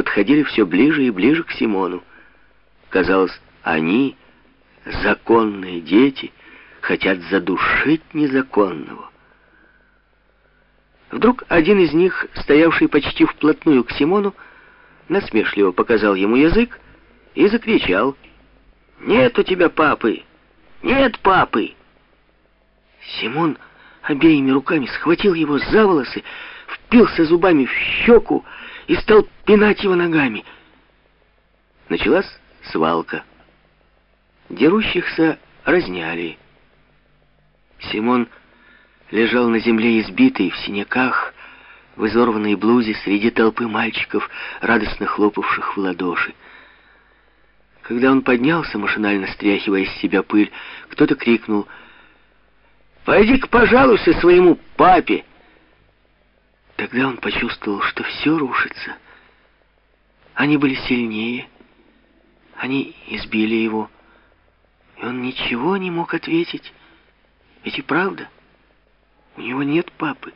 подходили все ближе и ближе к Симону. Казалось, они, законные дети, хотят задушить незаконного. Вдруг один из них, стоявший почти вплотную к Симону, насмешливо показал ему язык и закричал «Нет у тебя папы! Нет папы!» Симон обеими руками схватил его за волосы, впился зубами в щеку и стал пинать его ногами. Началась свалка. Дерущихся разняли. Симон лежал на земле избитый, в синяках, в изорванной блузе среди толпы мальчиков, радостно хлопавших в ладоши. Когда он поднялся, машинально стряхивая с себя пыль, кто-то крикнул «Пойди-ка, пожалуйся своему папе!» Тогда он почувствовал, что все рушится. Они были сильнее, они избили его, и он ничего не мог ответить. Ведь и правда, у него нет папы.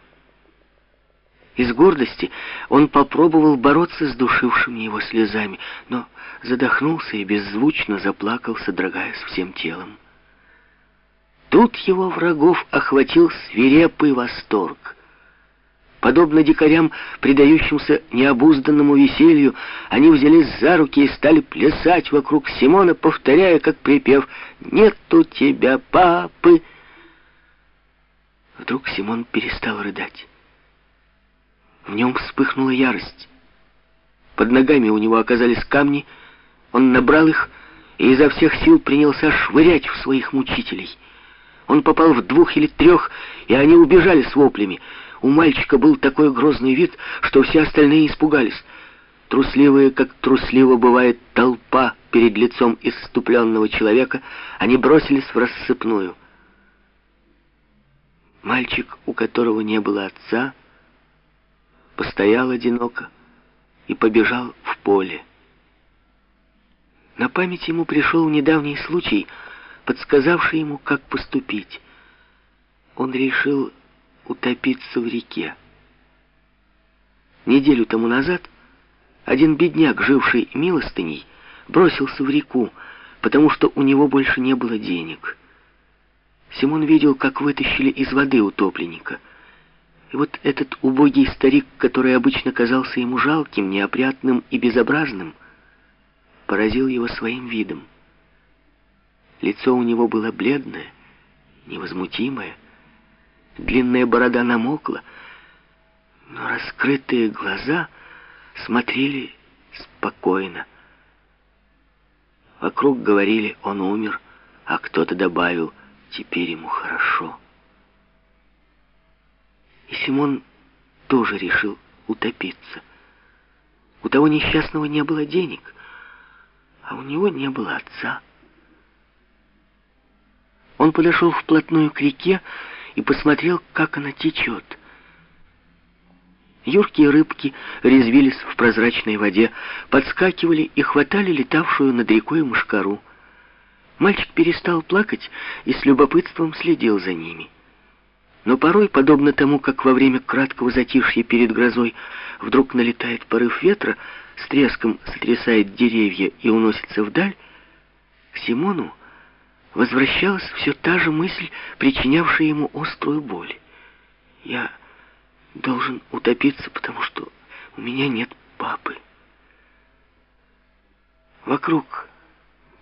Из гордости он попробовал бороться с душившими его слезами, но задохнулся и беззвучно заплакал, содрогаясь всем телом. Тут его врагов охватил свирепый восторг. Подобно дикарям, предающимся необузданному веселью, они взялись за руки и стали плясать вокруг Симона, повторяя, как припев «Нет у тебя папы!» Вдруг Симон перестал рыдать. В нем вспыхнула ярость. Под ногами у него оказались камни, он набрал их и изо всех сил принялся швырять в своих мучителей. Он попал в двух или трех, и они убежали с воплями. У мальчика был такой грозный вид, что все остальные испугались. Трусливые, как трусливо бывает толпа перед лицом исступленного человека, они бросились в рассыпную. Мальчик, у которого не было отца, постоял одиноко и побежал в поле. На память ему пришел недавний случай, подсказавший ему, как поступить. Он решил утопиться в реке. Неделю тому назад один бедняк, живший милостыней, бросился в реку, потому что у него больше не было денег. Симон видел, как вытащили из воды утопленника — и вот этот убогий старик, который обычно казался ему жалким, неопрятным и безобразным, поразил его своим видом. Лицо у него было бледное, невозмутимое, длинная борода намокла, но раскрытые глаза смотрели спокойно. Вокруг говорили, он умер, а кто-то добавил, теперь ему хорошо. И Симон тоже решил утопиться. У того несчастного не было денег, а у него не было отца. Он подошел вплотную к реке и посмотрел, как она течет. Юркие рыбки резвились в прозрачной воде, подскакивали и хватали летавшую над рекой мушкару. Мальчик перестал плакать и с любопытством следил за ними. Но порой, подобно тому, как во время краткого затишья перед грозой вдруг налетает порыв ветра, с треском сотрясает деревья и уносится вдаль, Симону возвращалась все та же мысль, причинявшая ему острую боль. «Я должен утопиться, потому что у меня нет папы». Вокруг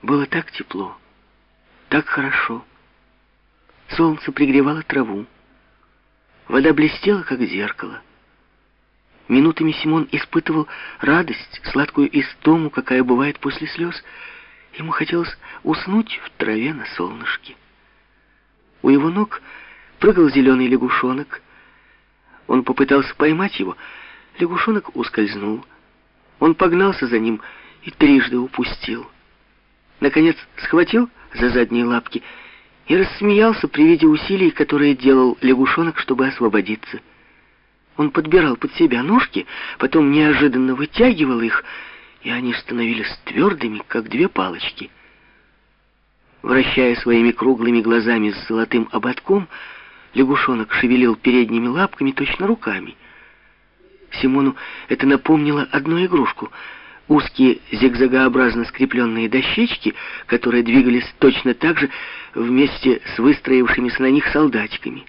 было так тепло, так хорошо. Солнце пригревало траву. Вода блестела, как зеркало. Минутами Симон испытывал радость, сладкую истому, какая бывает после слез. Ему хотелось уснуть в траве на солнышке. У его ног прыгал зеленый лягушонок. Он попытался поймать его. Лягушонок ускользнул. Он погнался за ним и трижды упустил. Наконец схватил за задние лапки и рассмеялся при виде усилий, которые делал лягушонок, чтобы освободиться. Он подбирал под себя ножки, потом неожиданно вытягивал их, и они становились твердыми, как две палочки. Вращая своими круглыми глазами с золотым ободком, лягушонок шевелил передними лапками, точно руками. Симону это напомнило одну игрушку — узкие зигзагообразно скрепленные дощечки, которые двигались точно так же вместе с выстроившимися на них солдатиками.